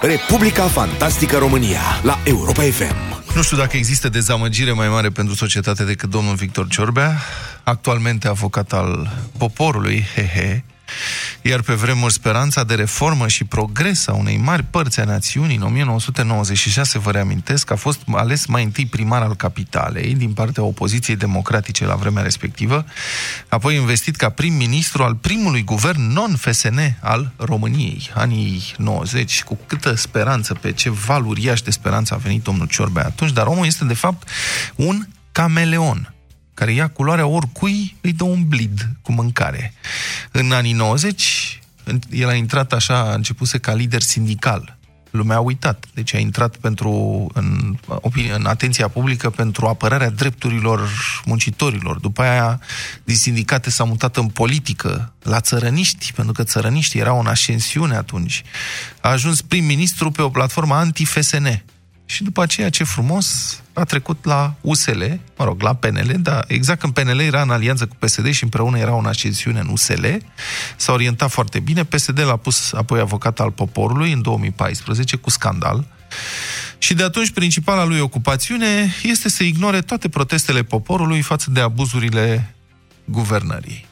Republica Fantastică România la Europa FM. Nu știu dacă există dezamăgire mai mare pentru societate decât domnul Victor Ciorbea, actualmente avocat al poporului, hehe, iar pe vremuri speranța de reformă și progres a unei mari părți a națiunii în 1996, vă reamintesc, a fost ales mai întâi primar al capitalei din partea opoziției democratice la vremea respectivă, apoi investit ca prim-ministru al primului guvern non-FSN al României, anii 90, cu câtă speranță, pe ce val uriaș de speranță a venit domnul Ciorbea atunci, dar omul este de fapt un cameleon care ia culoarea oricui, îi dă un blid cu mâncare. În anii 90, el a intrat așa, a începuse ca lider sindical. Lumea a uitat. Deci a intrat pentru, în, în atenția publică pentru apărarea drepturilor muncitorilor. După aia, din sindicate s-a mutat în politică, la țărăniști, pentru că țărăniștii erau în ascensiune atunci. A ajuns prim-ministru pe o platformă anti-FSN, și după aceea, ce frumos, a trecut la USL, mă rog, la PNL, dar exact când PNL era în alianță cu PSD și împreună era în ascensiune în USL, s-a orientat foarte bine, PSD l-a pus apoi avocat al poporului în 2014 cu scandal, și de atunci principala lui ocupațiune este să ignore toate protestele poporului față de abuzurile guvernării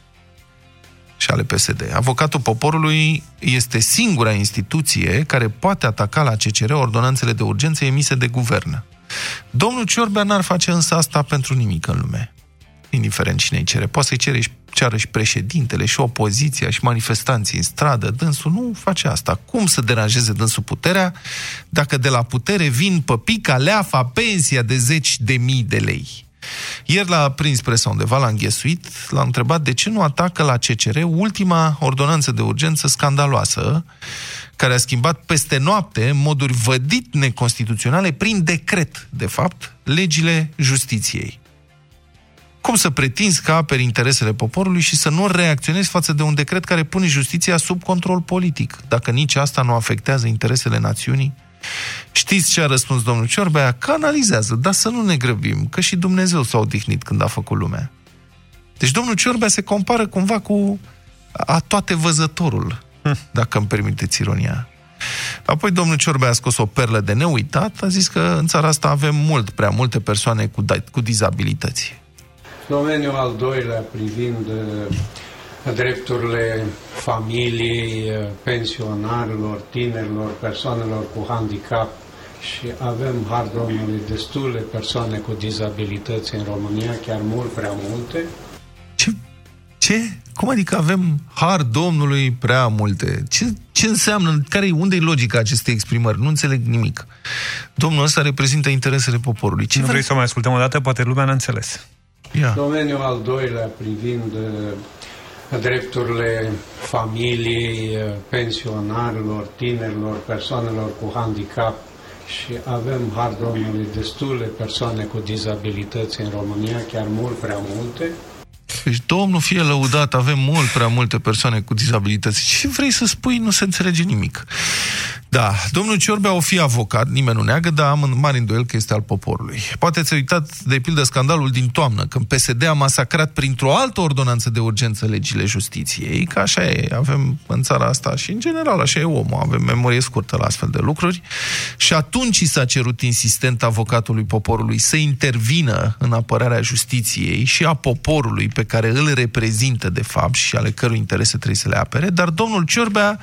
și ale PSD. Avocatul poporului este singura instituție care poate ataca la CCR ordonanțele de urgență emise de guvern. Domnul Ciorbea n-ar face însă asta pentru nimic în lume. Indiferent cine îi cere. Poate să-i cere și, ceară și președintele, și opoziția, și manifestanții în stradă. Dânsul nu face asta. Cum să deranjeze dânsul puterea dacă de la putere vin păpica, leafa, pensia de zeci de mii de lei? Ieri l-a prins presa undeva, l-a înghesuit, l-a întrebat de ce nu atacă la CCR ultima ordonanță de urgență scandaloasă, care a schimbat peste noapte, în moduri vădit neconstituționale, prin decret, de fapt, legile justiției. Cum să pretinzi că aperi interesele poporului și să nu reacționezi față de un decret care pune justiția sub control politic, dacă nici asta nu afectează interesele națiunii? Știți ce a răspuns domnul Ciorbea? Că analizează, dar să nu ne grăbim, că și Dumnezeu s-a odihnit când a făcut lumea. Deci domnul Ciorbea se compară cumva cu a toate văzătorul, hm. dacă îmi permiteți ironia. Apoi domnul Ciorbea a scos o perlă de neuitat, a zis că în țara asta avem mult, prea multe persoane cu, cu dizabilități. Domeniul al doilea privind drepturile familiei, pensionarilor, tinerilor, persoanelor cu handicap și avem, har Domnului, destule persoane cu dizabilități în România, chiar mult prea multe. Ce? Ce? Cum adică avem har Domnului prea multe? Ce, ce înseamnă? Care, unde e logica acestei exprimări? Nu înțeleg nimic. Domnul ăsta reprezintă interesele poporului. Ce nu vrei să o mai ascultăm o dată? Poate lumea n-a înțeles. Ia. Domeniul al doilea privind drepturile familiei, pensionarilor, tinerilor, persoanelor cu handicap și avem, har Domnului, destule persoane cu dizabilități în România, chiar mult prea multe. Deci, Domnul fie lăudat, avem mult prea multe persoane cu dizabilități. Ce vrei să spui? Nu se înțelege nimic. Da, domnul Ciorbea o fi avocat, nimeni nu neagă, dar am mare îndoiel că este al poporului. Poate ți-ai uitat, de pildă, scandalul din toamnă, când PSD a masacrat printr-o altă ordonanță de urgență legile justiției, că așa e, avem în țara asta și în general așa e omul, avem memorie scurtă la astfel de lucruri. Și atunci i s-a cerut insistent avocatului poporului să intervină în apărarea justiției și a poporului pe care îl reprezintă de fapt și ale cărui interese trebuie să le apere, dar domnul Ciorbea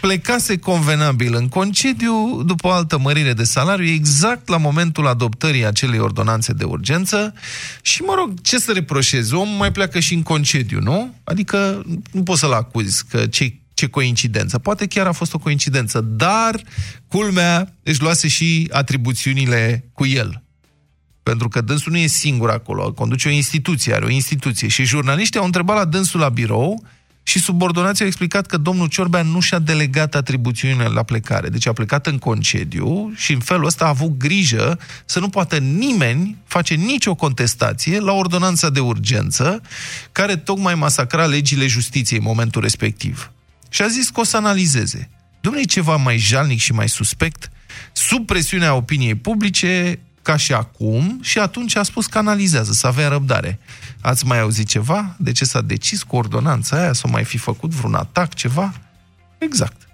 plecase convenabil în concediu după o altă mărire de salariu exact la momentul adoptării acelei ordonanțe de urgență și, mă rog, ce să reproșezi? Omul mai pleacă și în concediu, nu? Adică nu poți să-l acuzi că ce ce coincidență. Poate chiar a fost o coincidență, dar culmea își luase și atribuțiunile cu el. Pentru că dânsul nu e singur acolo, conduce o instituție, are o instituție. Și jurnaliștii au întrebat la dânsul la birou și subordonații au explicat că domnul Ciorbea nu și-a delegat atribuțiunile la plecare. Deci a plecat în concediu și în felul ăsta a avut grijă să nu poată nimeni face nicio contestație la ordonanța de urgență care tocmai masacra legile justiției în momentul respectiv. Și a zis că o să analizeze. Domnule, ceva mai jalnic și mai suspect? Sub presiunea opiniei publice, ca și acum, și atunci a spus că analizează, să avea răbdare. Ați mai auzit ceva? De ce s-a decis cu ordonanța aia? Să mai fi făcut vreun atac, ceva? Exact.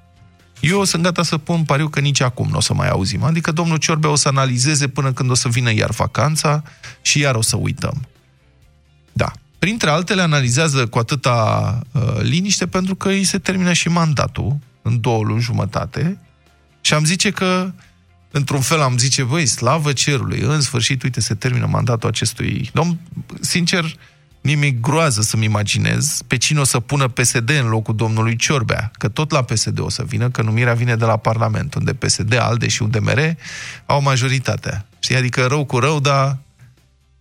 Eu sunt gata să pun pariu că nici acum nu o să mai auzim. Adică domnul Ciorbea o să analizeze până când o să vină iar vacanța și iar o să uităm. Da. Printre altele, analizează cu atâta uh, liniște pentru că îi se termină și mandatul în două luni jumătate și am zice că într-un fel am zice, băi, slavă cerului, în sfârșit, uite, se termină mandatul acestui domn. Sincer, nimic groază să-mi imaginez pe cine o să pună PSD în locul domnului Ciorbea, că tot la PSD o să vină, că numirea vine de la Parlament, unde PSD, ALDE și UDMR au majoritatea. Știi? Adică rău cu rău, dar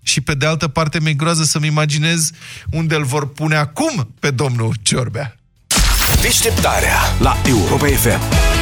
și pe de altă parte mi-e groază să-mi imaginez unde îl vor pune acum pe domnul Ciorbea. Deșteptarea la Europa FM.